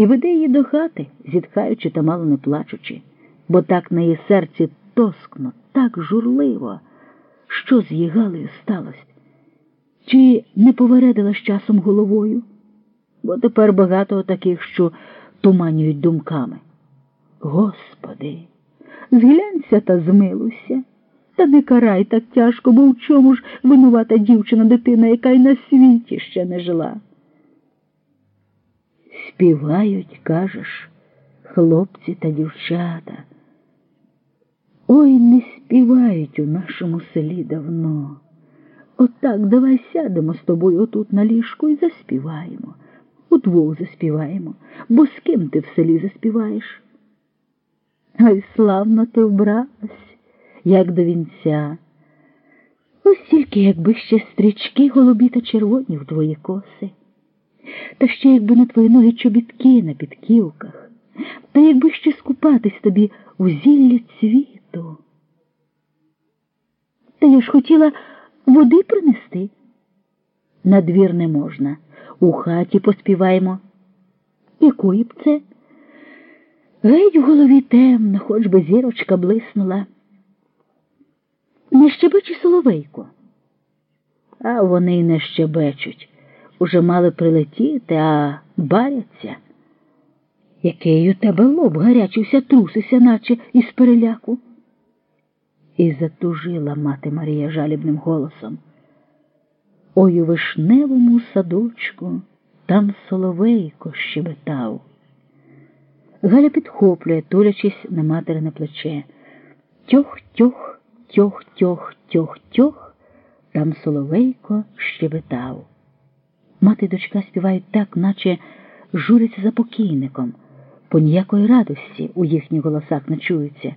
і веде її до хати, зітхаючи та мало не плачучи, бо так на її серці тоскно, так журливо, що з її Галею сталося. Чи не повередила з часом головою? Бо тепер багато таких, що туманюють думками. Господи, зглянься та змилуйся, та не карай так тяжко, бо в чому ж винувата дівчина дитина, яка й на світі ще не жила. Співають, кажеш, хлопці та дівчата. Ой, не співають у нашому селі давно. Отак давай сядемо з тобою отут на ліжку і заспіваємо. Удвох заспіваємо, бо з ким ти в селі заспіваєш? Ай, славно ти вбралась, як до вінця. Ось тільки якби ще стрічки голубі та червоні в твої коси, та ще якби на твої ноги чобітки на підківках, та якби ще скупатись тобі у зіллі цвіту. Та я ж хотіла води принести. На двір не можна. У хаті поспіваємо. Якої б це? Геть в голові темно, хоч би зірочка блиснула. Не щебечі соловейко. А вони й не щебечуть. Уже мали прилетіти, а баряться. Який у тебе лоб гарячився, трусися, наче із переляку. І затужила мати Марія жалібним голосом. Ой у вишневому садочку там соловейко щебетав. Галя підхоплює, тулячись на материне плече. Тьох-тьох, тьох-тьох, тьох-тьох, там соловейко щебетав. Мати й дочка співають так, наче журяться за покійником, по ніякої радості у їхніх голосах не чуються,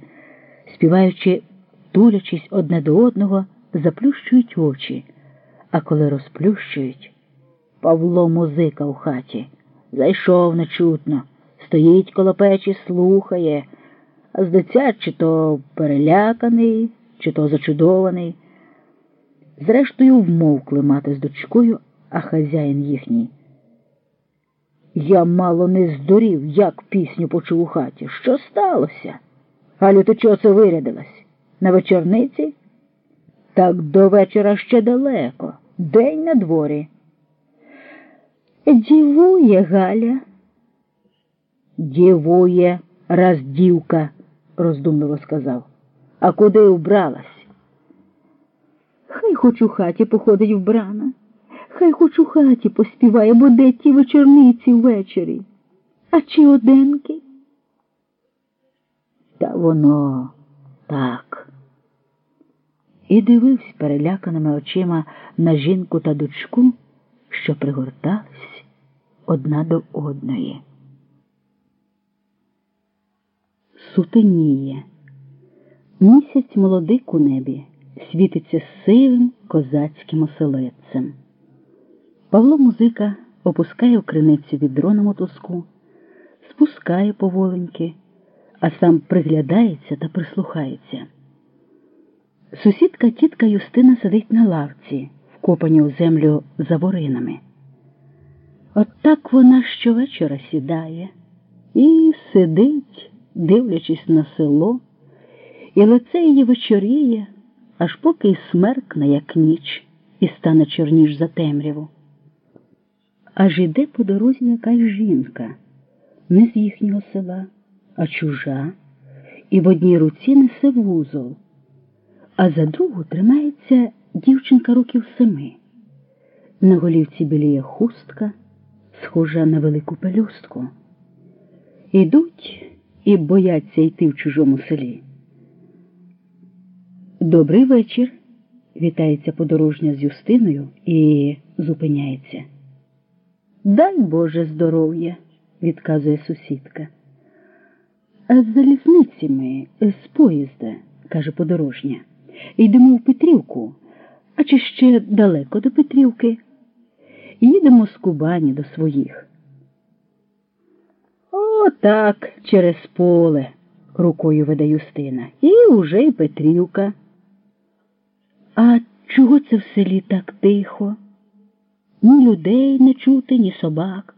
співаючи, тулячись одне до одного, заплющують очі, а коли розплющують, Павло музика у хаті. Зайшов нечутно, стоїть коло печі, слухає, а здається, чи то переляканий, чи то зачудований. Зрештою, вмовкли мати з дочкою, а хазяїн їхній. Я мало не здурів, як пісню почув у хаті. Що сталося? Галю, ти чого це вирядилась? На вечорниці? Так до вечора ще далеко. День на дворі. Дівує Галя. Дівує, раз дівка, роздумливо сказав. А куди вбралась? Хай хоч у хаті походить вбрана, хай хоч у хаті поспіває, бо де ті вечорниці ввечері. А чи оденки? Та воно так. І дивився переляканими очима на жінку та дочку, що пригортались одна до одної. Сутеніє. Місяць молодик у небі світиться сивим козацьким оселедцем. Павло музика опускає в криницю відро на мотузку, спускає поволеньки, а сам приглядається та прислухається. Сусідка тітка Юстина сидить на лавці, вкопані у землю за воринами. От так вона щовечора сідає і сидить, дивлячись на село, і лице її вечоріє, аж поки й смеркне, як ніч, і стане чорніш за темряву. Аж іде по дорозі якась жінка, не з їхнього села, а чужа, і в одній руці несе вузол, а за другу тримається дівчинка років семи. На голівці біліє хустка, схожа на велику пелюстку. Ідуть і бояться йти в чужому селі. Добрий вечір, вітається подорожня з Юстиною і зупиняється. Дай Боже здоров'я, відказує сусідка. А з залізниці ми, з поїзда, каже подорожня. Йдемо в Петрівку, а чи ще далеко до Петрівки? Їдемо з Кубані до своїх. О, так, через поле, рукою веде Юстина. І уже й Петрівка. А чого це в селі так тихо? Ні людей не чути, ні собак.